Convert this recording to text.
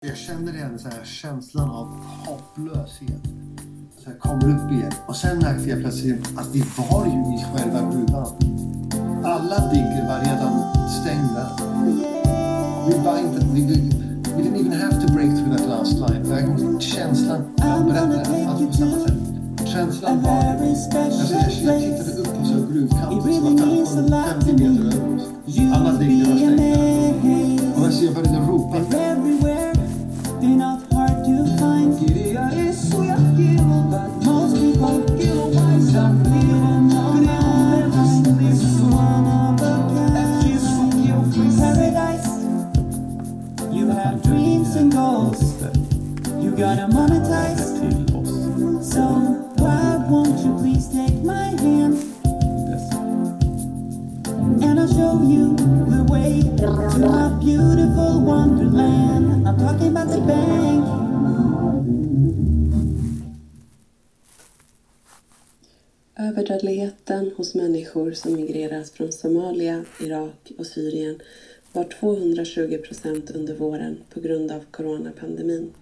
Jag känner igen så här känslan av hopplöshet. Så jag kommer upp igen. Och sen märkte jag plötsligt att vi var ju i själva gruvan. Alla digger var redan stängda. Vi var inte... Vi, vi, we didn't even have to break through that last line. Känslan, jag berättade allt på samma sätt. Känslan var... Alltså jag, jag tittade upp på så gruvkanten som var 50 meter över oss. Alla digger var stängda. Och jag började have dreams and goals. You gotta monetize. So why won't you please take my hand? And I'll show you the way to my beautiful wonderland. I'm talking about the bank. Överdödligheten hos människor som migrerat från Somalia, Irak och Syrien var 220 procent under våren på grund av coronapandemin.